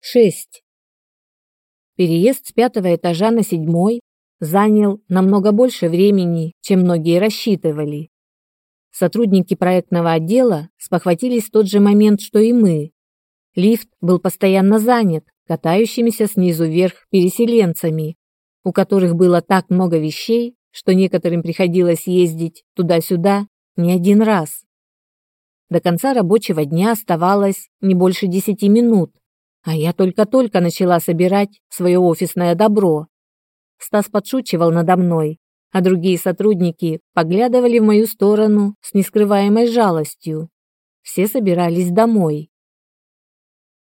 6. Переезд с пятого этажа на седьмой занял намного больше времени, чем многие рассчитывали. Сотрудники проектного отдела спохватились в тот же момент, что и мы. Лифт был постоянно занят катающимися снизу вверх переселенцами, у которых было так много вещей, что некоторым приходилось ездить туда-сюда не один раз. До конца рабочего дня оставалось не больше десяти минут, а я только-только начала собирать свое офисное добро. Стас подшучивал надо мной, а другие сотрудники поглядывали в мою сторону с нескрываемой жалостью. Все собирались домой.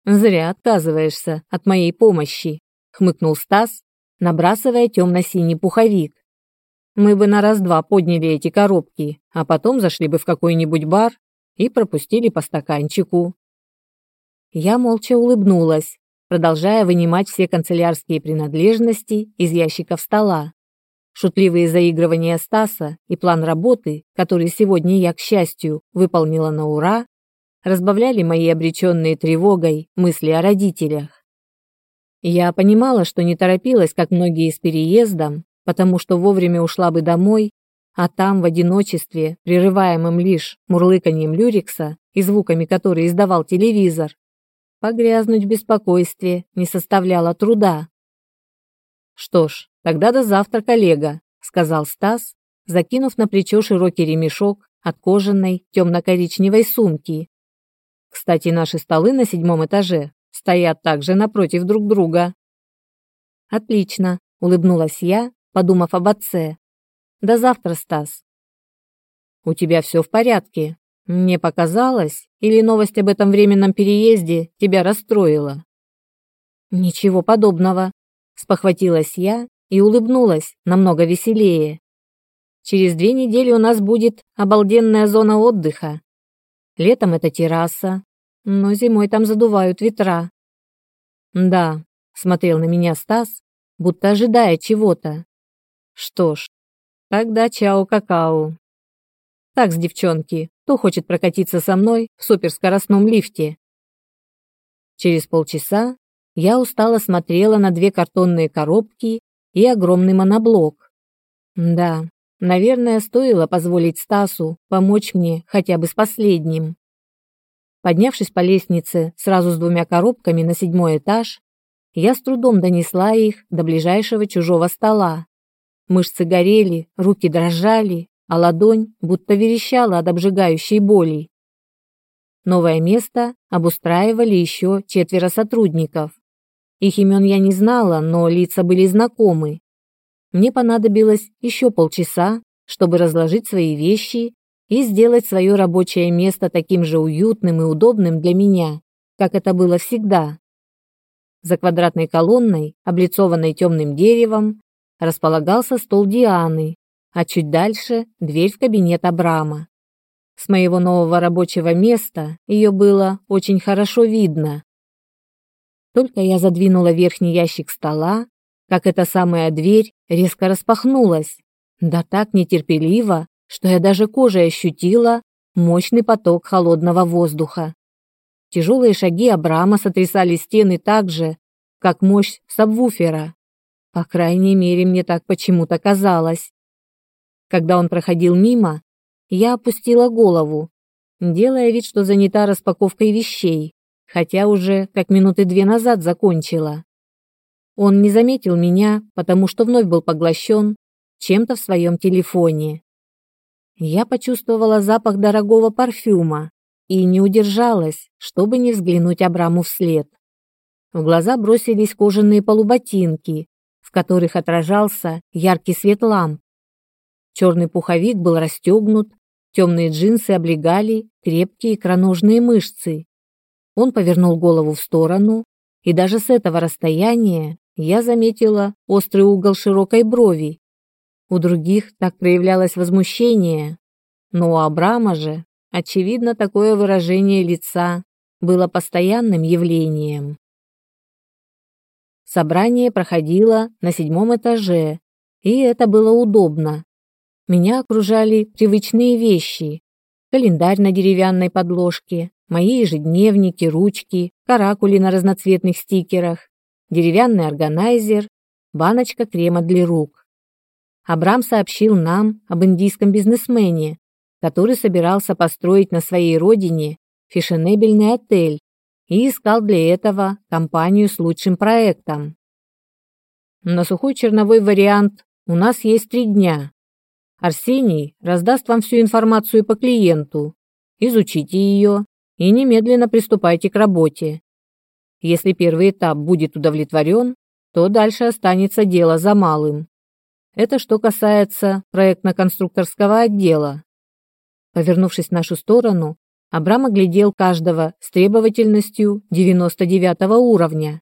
«Зря отказываешься от моей помощи», — хмыкнул Стас, набрасывая темно-синий пуховик. «Мы бы на раз-два подняли эти коробки, а потом зашли бы в какой-нибудь бар и пропустили по стаканчику. Я молча улыбнулась, продолжая вынимать все канцелярские принадлежности из ящиков стола. Шутливые заигрывания Стаса и план работы, который сегодня я, к счастью, выполнила на ура, разбавляли мои обреченные тревогой мысли о родителях. Я понимала, что не торопилась, как многие с переездом, потому что вовремя ушла бы домой, а там в одиночестве, прерываемым лишь мурлыканьем Люрикса и звуками, которые издавал телевизор, Погрязнуть в беспокойстве не составляло труда. «Что ж, тогда до завтра, коллега», — сказал Стас, закинув на плечо широкий ремешок от кожаной темно-коричневой сумки. «Кстати, наши столы на седьмом этаже стоят также напротив друг друга». «Отлично», — улыбнулась я, подумав об отце. «До завтра, Стас». «У тебя все в порядке?» Мне показалось, или новость об этом временном переезде тебя расстроила? Ничего подобного, спохватилась я и улыбнулась намного веселее. Через две недели у нас будет обалденная зона отдыха. Летом это терраса, но зимой там задувают ветра. Да, смотрел на меня Стас, будто ожидая чего-то. Что ж, тогда чао-какао. Так, с девчонки, кто хочет прокатиться со мной в суперскоростном лифте? Через полчаса я устало смотрела на две картонные коробки и огромный моноблок. Да, наверное, стоило позволить Стасу помочь мне хотя бы с последним. Поднявшись по лестнице сразу с двумя коробками на седьмой этаж, я с трудом донесла их до ближайшего чужого стола. Мышцы горели, руки дрожали, а ладонь будто верещала от обжигающей боли. Новое место обустраивали еще четверо сотрудников. Их имен я не знала, но лица были знакомы. Мне понадобилось еще полчаса, чтобы разложить свои вещи и сделать свое рабочее место таким же уютным и удобным для меня, как это было всегда. За квадратной колонной, облицованной темным деревом, располагался стол Дианы, а чуть дальше дверь в кабинет Абрама. С моего нового рабочего места ее было очень хорошо видно. Только я задвинула верхний ящик стола, как эта самая дверь резко распахнулась, да так нетерпеливо, что я даже кожей ощутила мощный поток холодного воздуха. Тяжелые шаги Абрама сотрясали стены так же, как мощь сабвуфера. По крайней мере, мне так почему-то казалось. Когда он проходил мимо, я опустила голову, делая вид, что занята распаковкой вещей, хотя уже как минуты две назад закончила. Он не заметил меня, потому что вновь был поглощен чем-то в своем телефоне. Я почувствовала запах дорогого парфюма и не удержалась, чтобы не взглянуть Абраму вслед. В глаза бросились кожаные полуботинки, в которых отражался яркий свет ламп. Черный пуховик был расстегнут, темные джинсы облегали крепкие икроножные мышцы. Он повернул голову в сторону, и даже с этого расстояния я заметила острый угол широкой брови. У других так проявлялось возмущение, но у Абрама же, очевидно, такое выражение лица было постоянным явлением. Собрание проходило на седьмом этаже, и это было удобно. Меня окружали привычные вещи. Календарь на деревянной подложке, мои ежедневники, ручки, каракули на разноцветных стикерах, деревянный органайзер, баночка крема для рук. Абрам сообщил нам об индийском бизнесмене, который собирался построить на своей родине фешенебельный отель и искал для этого компанию с лучшим проектом. На сухой черновой вариант у нас есть три дня. Арсений раздаст вам всю информацию по клиенту. Изучите ее и немедленно приступайте к работе. Если первый этап будет удовлетворен, то дальше останется дело за малым. Это что касается проектно-конструкторского отдела. Повернувшись в нашу сторону, Абрам оглядел каждого с требовательностью 99 уровня.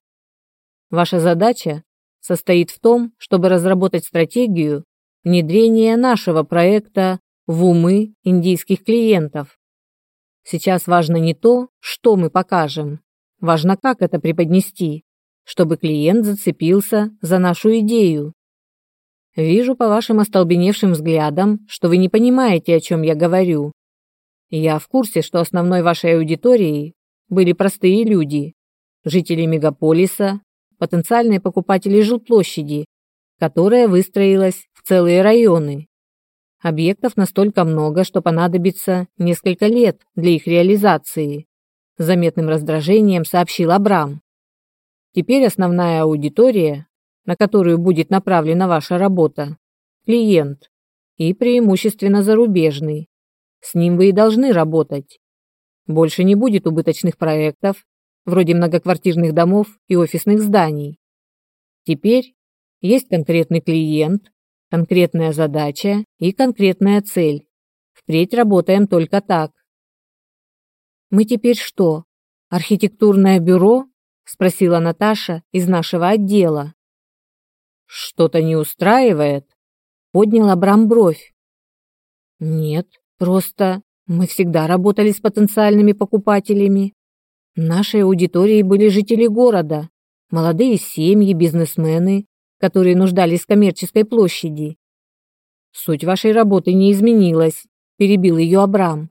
Ваша задача состоит в том, чтобы разработать стратегию внедрения нашего проекта в умы индийских клиентов. Сейчас важно не то, что мы покажем, важно, как это преподнести, чтобы клиент зацепился за нашу идею. Вижу по вашим остолбеневшим взглядам, что вы не понимаете, о чем я говорю. Я в курсе, что основной вашей аудиторией были простые люди, жители мегаполиса, потенциальные покупатели жилплощади, которая выстроилась целые районы. Объектов настолько много, что понадобится несколько лет для их реализации, заметным раздражением сообщил Абрам. Теперь основная аудитория, на которую будет направлена ваша работа, клиент, и преимущественно зарубежный. С ним вы и должны работать. Больше не будет убыточных проектов, вроде многоквартирных домов и офисных зданий. Теперь есть конкретный клиент, конкретная задача и конкретная цель. Впредь работаем только так. Мы теперь что, архитектурное бюро? спросила Наташа из нашего отдела. Что-то не устраивает? Поднял Абрам бровь. Нет, Просто мы всегда работали с потенциальными покупателями. Нашей аудиторией были жители города, молодые семьи, бизнесмены, которые нуждались в коммерческой площади. Суть вашей работы не изменилась, перебил ее Абрам.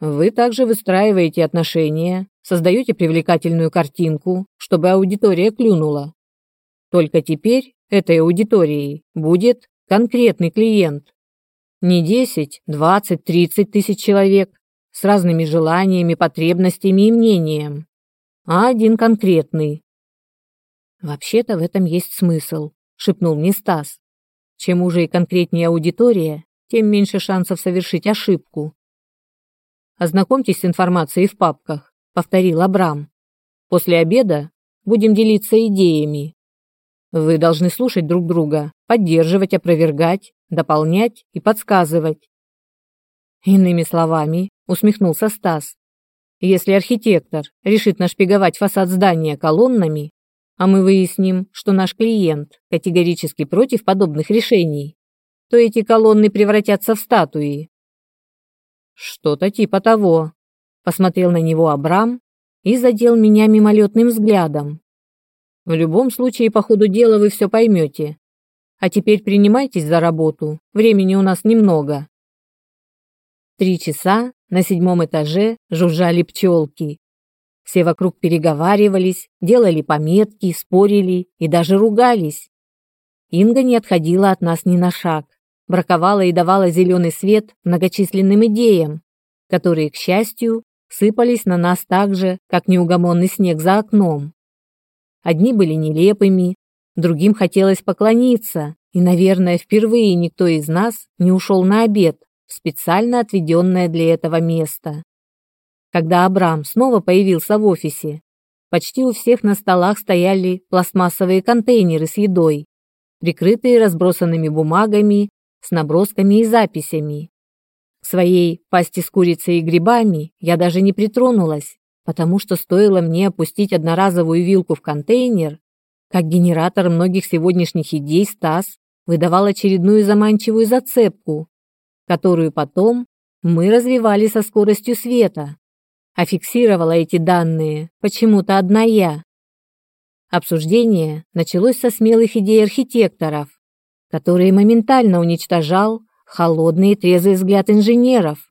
Вы также выстраиваете отношения, создаете привлекательную картинку, чтобы аудитория клюнула. Только теперь этой аудиторией будет конкретный клиент. Не 10, 20, 30 тысяч человек с разными желаниями, потребностями и мнением, а один конкретный. Вообще-то в этом есть смысл, шепнул мне Стас. Чем уже и конкретнее аудитория, тем меньше шансов совершить ошибку. Ознакомьтесь с информацией в папках, повторил Абрам. После обеда будем делиться идеями. Вы должны слушать друг друга, поддерживать, опровергать, дополнять и подсказывать. Иными словами, усмехнулся Стас, если архитектор решит нашпиговать фасад здания колоннами, а мы выясним, что наш клиент категорически против подобных решений, то эти колонны превратятся в статуи. Что-то типа того. Посмотрел на него Абрам и задел меня мимолетным взглядом. В любом случае, по ходу дела вы все поймете. А теперь принимайтесь за работу. Времени у нас немного. Три часа на седьмом этаже жужжали пчелки. Все вокруг переговаривались, делали пометки, спорили и даже ругались. Инга не отходила от нас ни на шаг, браковала и давала зеленый свет многочисленным идеям, которые, к счастью, сыпались на нас так же, как неугомонный снег за окном. Одни были нелепыми, другим хотелось поклониться, и, наверное, впервые никто из нас не ушел на обед в специально отведенное для этого место. Когда Абрам снова появился в офисе, почти у всех на столах стояли пластмассовые контейнеры с едой, прикрытые разбросанными бумагами с набросками и записями. К своей пасти с курицей и грибами я даже не притронулась, потому что стоило мне опустить одноразовую вилку в контейнер, как генератор многих сегодняшних идей Стас выдавал очередную заманчивую зацепку, которую потом мы развивали со скоростью света, а фиксировала эти данные почему-то одна я. Обсуждение началось со смелых идей архитекторов, которые моментально уничтожал холодный и трезвый взгляд инженеров,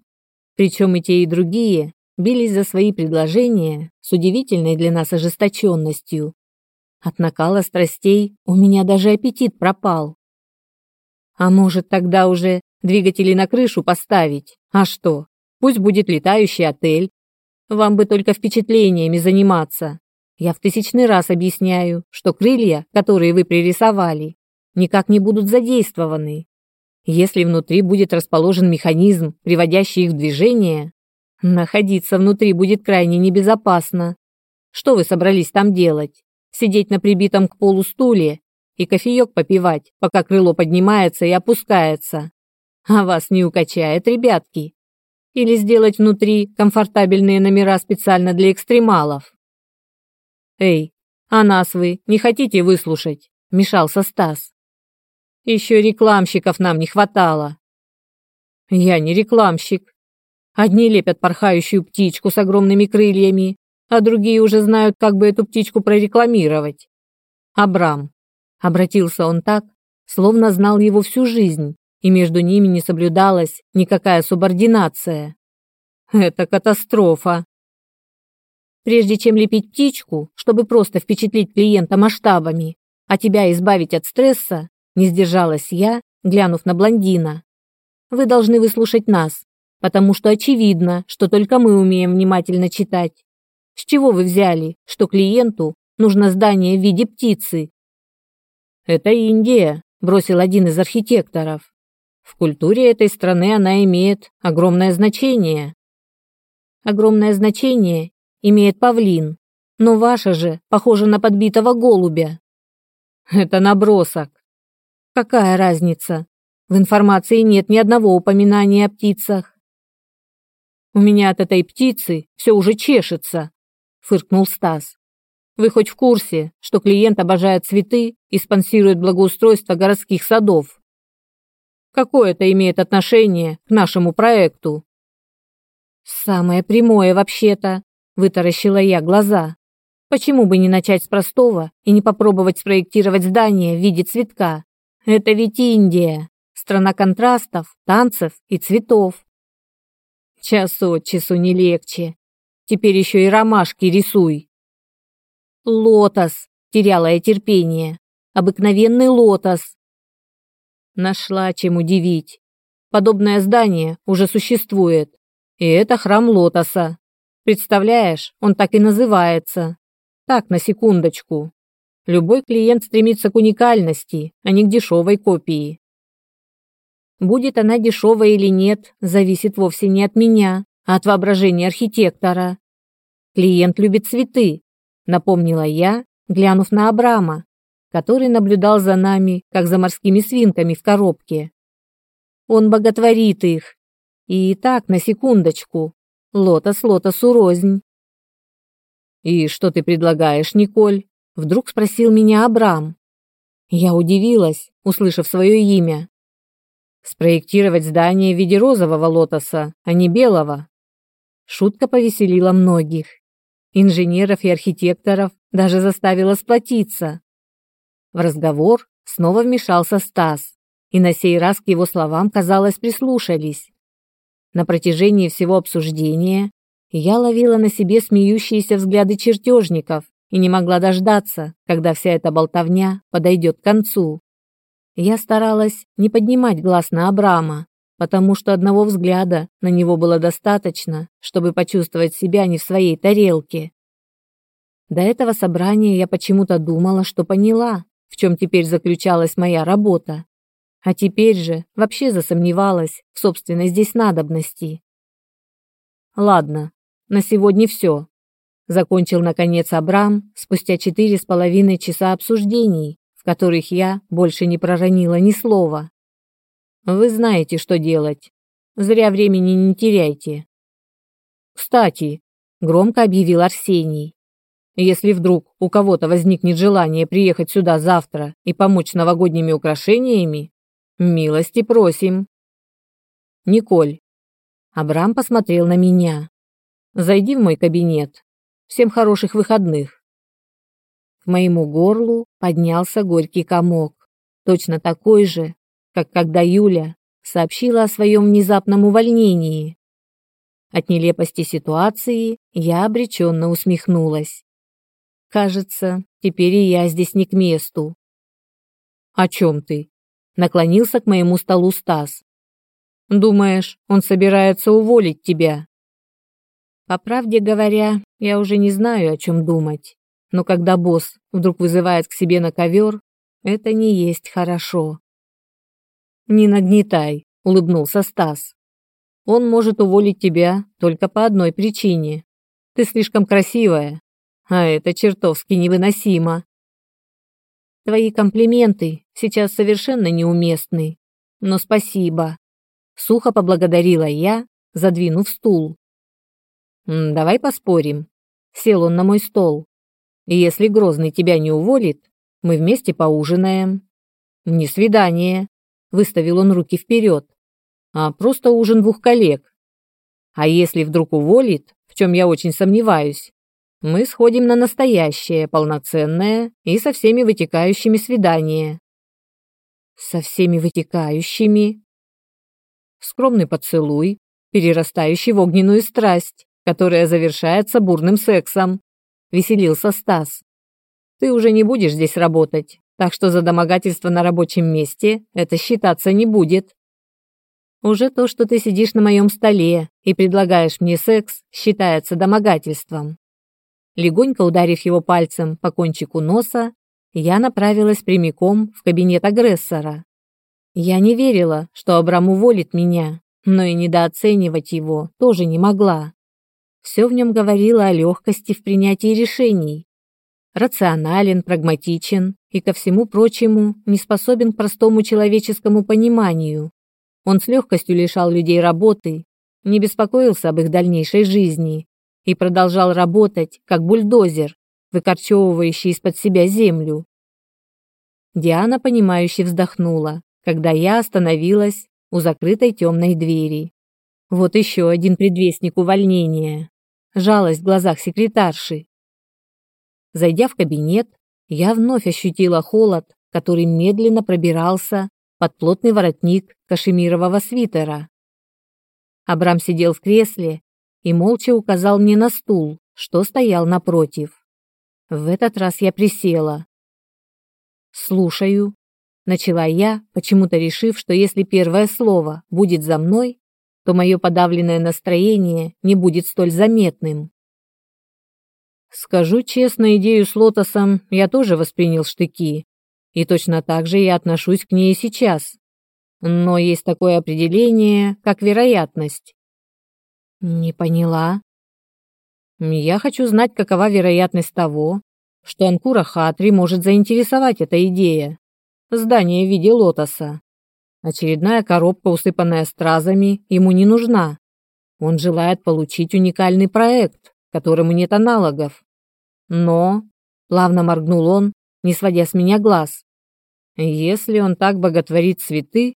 причем и те, и другие бились за свои предложения с удивительной для нас ожесточенностью. От накала страстей у меня даже аппетит пропал. А может, тогда уже двигатели на крышу поставить? А что? Пусть будет летающий отель. Вам бы только впечатлениями заниматься. Я в тысячный раз объясняю, что крылья, которые вы пририсовали, никак не будут задействованы. Если внутри будет расположен механизм, приводящий их в движение, находиться внутри будет крайне небезопасно. Что вы собрались там делать? Сидеть на прибитом к полу стуле и кофеек попивать, пока крыло поднимается и опускается? А вас не укачает, ребятки? Или сделать внутри комфортабельные номера специально для экстремалов? Эй, а нас вы не хотите выслушать? Мешался Стас. Еще рекламщиков нам не хватало. Я не рекламщик. Одни лепят порхающую птичку с огромными крыльями, а другие уже знают, как бы эту птичку прорекламировать. Абрам. Обратился он так, словно знал его всю жизнь, и между ними не соблюдалась никакая субординация. Это катастрофа. Прежде чем лепить птичку, чтобы просто впечатлить клиента масштабами, а тебя избавить от стресса, не сдержалась я, глянув на блондина. Вы должны выслушать нас, потому что очевидно, что только мы умеем внимательно читать. С чего вы взяли, что клиенту нужно здание в виде птицы? Это Индия, бросил один из архитекторов. В культуре этой страны она имеет огромное значение. Огромное значение имеет павлин, но ваша же похожа на подбитого голубя. Это набросок. Какая разница? В информации нет ни одного упоминания о птицах. У меня от этой птицы все уже чешется, фыркнул Стас. Вы хоть в курсе, что клиент обожает цветы и спонсирует благоустройство городских садов? Какое это имеет отношение к нашему проекту? Самое прямое вообще-то, вытаращила я глаза. Почему бы не начать с простого и не попробовать спроектировать здание в виде цветка? Это ведь Индия, страна контрастов, танцев и цветов. Час от часу не легче. Теперь еще и ромашки рисуй. Лотос, теряла я терпение. Обыкновенный лотос. Нашла чем удивить. Подобное здание уже существует. И это храм лотоса. Представляешь, он так и называется. Так, на секундочку. Любой клиент стремится к уникальности, а не к дешевой копии. Будет она дешевая или нет, зависит вовсе не от меня, а от воображения архитектора. Клиент любит цветы, напомнила я, глянув на Абрама, который наблюдал за нами, как за морскими свинками в коробке. Он боготворит их. И так, на секундочку, лотос лотосу рознь. «И что ты предлагаешь, Николь?» Вдруг спросил меня Абрам. Я удивилась, услышав свое имя. Спроектировать здание в виде розового лотоса, а не белого. Шутка повеселила многих. Инженеров и архитекторов даже заставила сплотиться. В разговор снова вмешался Стас, и на сей раз к его словам, казалось, прислушались. На протяжении всего обсуждения я ловила на себе смеющиеся взгляды чертежников и не могла дождаться, когда вся эта болтовня подойдет к концу. Я старалась не поднимать глаз на Абрама, потому что одного взгляда на него было достаточно, чтобы почувствовать себя не в своей тарелке. До этого собрания я почему-то думала, что поняла, в чем теперь заключалась моя работа. А теперь же вообще засомневалась в собственной здесь надобности. Ладно, на сегодня все. Закончил, наконец, Абрам спустя четыре с половиной часа обсуждений, в которых я больше не проронила ни слова. Вы знаете, что делать. Зря времени не теряйте. Кстати, громко объявил Арсений. Если вдруг у кого-то возникнет желание приехать сюда завтра и помочь новогодними украшениями, милости просим. Николь. Абрам посмотрел на меня. Зайди в мой кабинет. Всем хороших выходных. К моему горлу поднялся горький комок, точно такой же, как когда Юля сообщила о своем внезапном увольнении. От нелепости ситуации я обреченно усмехнулась. Кажется, теперь и я здесь не к месту. «О чем ты?» — наклонился к моему столу Стас. «Думаешь, он собирается уволить тебя?» По правде говоря, я уже не знаю, о чем думать. Но когда босс вдруг вызывает к себе на ковер, это не есть хорошо. «Не нагнетай», — улыбнулся Стас. «Он может уволить тебя только по одной причине. Ты слишком красивая, а это чертовски невыносимо. Твои комплименты сейчас совершенно неуместны, но спасибо. Сухо поблагодарила я, задвинув стул. «Давай поспорим». Сел он на мой стол. «Если Грозный тебя не уволит, мы вместе поужинаем». «Не свидание», — выставил он руки вперед, «а просто ужин двух коллег. А если вдруг уволит, в чем я очень сомневаюсь, мы сходим на настоящее, полноценное и со всеми вытекающими свидание». «Со всеми вытекающими?» Скромный поцелуй, перерастающий в огненную страсть которая завершается бурным сексом», — веселился Стас. «Ты уже не будешь здесь работать, так что за домогательство на рабочем месте это считаться не будет». «Уже то, что ты сидишь на моем столе и предлагаешь мне секс, считается домогательством». Легонько ударив его пальцем по кончику носа, я направилась прямиком в кабинет агрессора. Я не верила, что Абрам уволит меня, но и недооценивать его тоже не могла. Все в нем говорило о легкости в принятии решений. Рационален, прагматичен и, ко всему прочему, не способен к простому человеческому пониманию. Он с легкостью лишал людей работы, не беспокоился об их дальнейшей жизни и продолжал работать, как бульдозер, выкорчевывающий из-под себя землю. Диана, понимающе вздохнула, когда я остановилась у закрытой темной двери. Вот еще один предвестник увольнения. Жалость в глазах секретарши. Зайдя в кабинет, я вновь ощутила холод, который медленно пробирался под плотный воротник кашемирового свитера. Абрам сидел в кресле и молча указал мне на стул, что стоял напротив. В этот раз я присела. «Слушаю», — начала я, почему-то решив, что если первое слово будет за мной, то мое подавленное настроение не будет столь заметным. Скажу честно, идею с лотосом я тоже воспринял штыки, и точно так же я отношусь к ней сейчас. Но есть такое определение, как вероятность. Не поняла. Я хочу знать, какова вероятность того, что Анкура Хатри может заинтересовать эта идея. Здание в виде лотоса. Очередная коробка, усыпанная стразами, ему не нужна. Он желает получить уникальный проект, которому нет аналогов. Но, плавно моргнул он, не сводя с меня глаз, если он так боготворит цветы,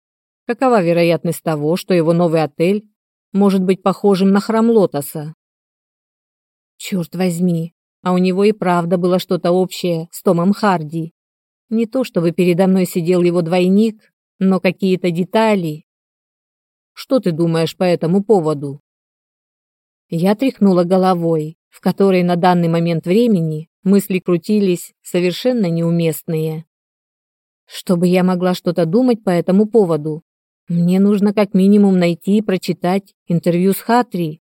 какова вероятность того, что его новый отель может быть похожим на храм лотоса? Черт возьми, а у него и правда было что-то общее с Томом Харди. Не то, чтобы передо мной сидел его двойник, но какие-то детали. Что ты думаешь по этому поводу? Я тряхнула головой, в которой на данный момент времени мысли крутились совершенно неуместные. Чтобы я могла что-то думать по этому поводу, мне нужно как минимум найти и прочитать интервью с Хатри.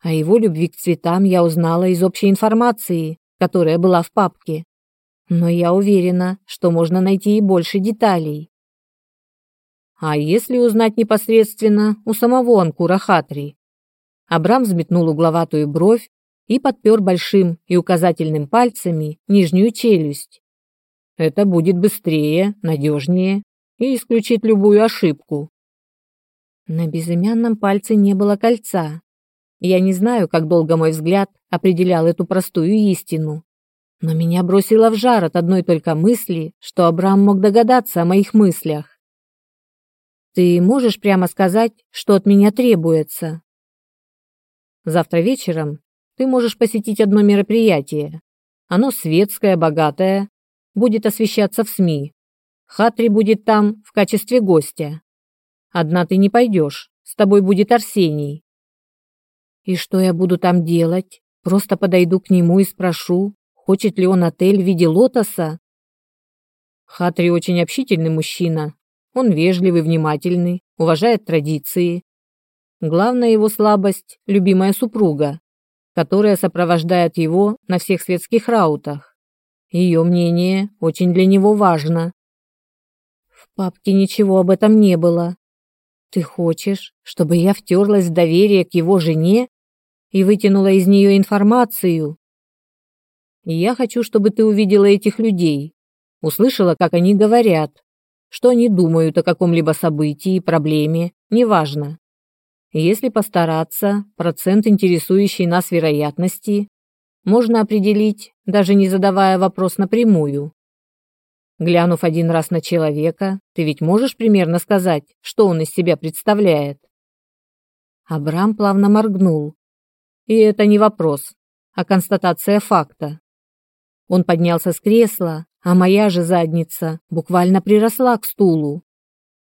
О его любви к цветам я узнала из общей информации, которая была в папке. Но я уверена, что можно найти и больше деталей. А если узнать непосредственно у самого Анкура Хатри? Абрам взметнул угловатую бровь и подпер большим и указательным пальцами нижнюю челюсть. Это будет быстрее, надежнее и исключит любую ошибку. На безымянном пальце не было кольца. Я не знаю, как долго мой взгляд определял эту простую истину. Но меня бросило в жар от одной только мысли, что Абрам мог догадаться о моих мыслях. Ты можешь прямо сказать, что от меня требуется? Завтра вечером ты можешь посетить одно мероприятие. Оно светское, богатое, будет освещаться в СМИ. Хатри будет там в качестве гостя. Одна ты не пойдешь, с тобой будет Арсений. И что я буду там делать? Просто подойду к нему и спрошу, хочет ли он отель в виде лотоса? Хатри очень общительный мужчина. Он вежливый, внимательный, уважает традиции. Главная его слабость – любимая супруга, которая сопровождает его на всех светских раутах. Ее мнение очень для него важно. В папке ничего об этом не было. Ты хочешь, чтобы я втерлась в доверие к его жене и вытянула из нее информацию? Я хочу, чтобы ты увидела этих людей, услышала, как они говорят, что они думают о каком-либо событии, проблеме, неважно. Если постараться, процент интересующей нас вероятности можно определить, даже не задавая вопрос напрямую. Глянув один раз на человека, ты ведь можешь примерно сказать, что он из себя представляет. Абрам плавно моргнул. И это не вопрос, а констатация факта. Он поднялся с кресла, а моя же задница буквально приросла к стулу.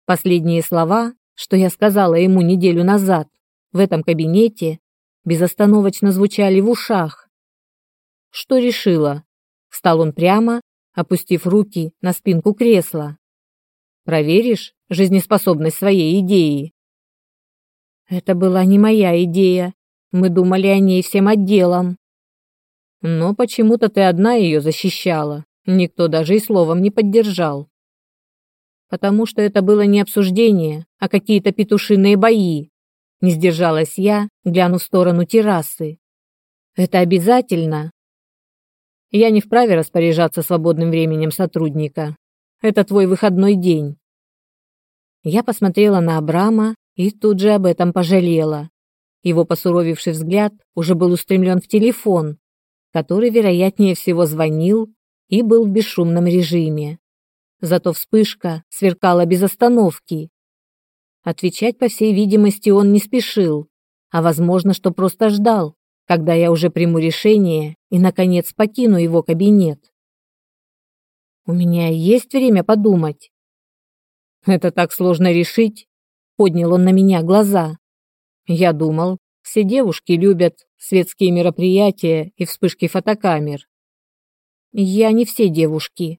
Последние слова, что я сказала ему неделю назад в этом кабинете, безостановочно звучали в ушах. Что решила? Встал он прямо, опустив руки на спинку кресла. Проверишь жизнеспособность своей идеи? Это была не моя идея. Мы думали о ней всем отделом. Но почему-то ты одна ее защищала. Никто даже и словом не поддержал. Потому что это было не обсуждение, а какие-то петушиные бои. Не сдержалась я, глянув в сторону террасы. Это обязательно. Я не вправе распоряжаться свободным временем сотрудника. Это твой выходной день. Я посмотрела на Абрама и тут же об этом пожалела. Его посуровивший взгляд уже был устремлен в телефон, который, вероятнее всего, звонил и был в бесшумном режиме. Зато вспышка сверкала без остановки. Отвечать, по всей видимости, он не спешил, а возможно, что просто ждал, когда я уже приму решение и, наконец, покину его кабинет. У меня есть время подумать. Это так сложно решить, поднял он на меня глаза. Я думал, все девушки любят светские мероприятия и вспышки фотокамер. Я не все девушки.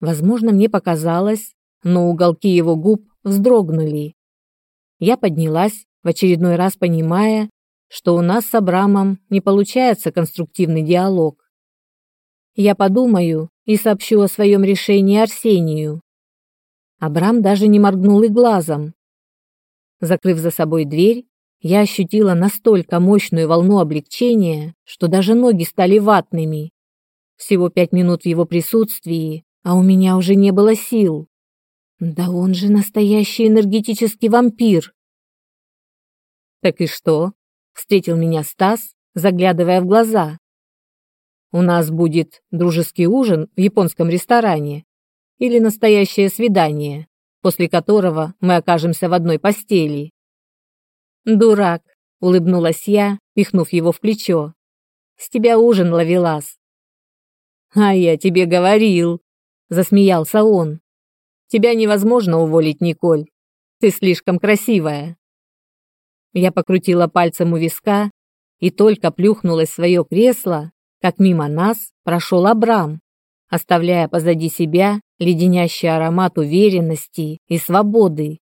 Возможно, мне показалось, но уголки его губ вздрогнули. Я поднялась, в очередной раз понимая, что у нас с Абрамом не получается конструктивный диалог. Я подумаю и сообщу о своем решении Арсению. Абрам даже не моргнул и глазом. Закрыв за собой дверь, я ощутила настолько мощную волну облегчения, что даже ноги стали ватными. Всего пять минут в его присутствии, а у меня уже не было сил. Да он же настоящий энергетический вампир. Так и что? Встретил меня Стас, заглядывая в глаза. У нас будет дружеский ужин в японском ресторане или настоящее свидание, после которого мы окажемся в одной постели. Дурак, улыбнулась я, пихнув его в плечо. С тебя ужин, ловелас. «А я тебе говорил», — засмеялся он. «Тебя невозможно уволить, Николь. Ты слишком красивая». Я покрутила пальцем у виска и только плюхнулась в свое кресло, как мимо нас прошел Абрам, оставляя позади себя леденящий аромат уверенности и свободы.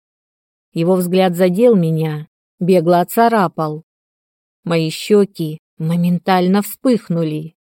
Его взгляд задел меня, бегло оцарапал. Мои щеки моментально вспыхнули.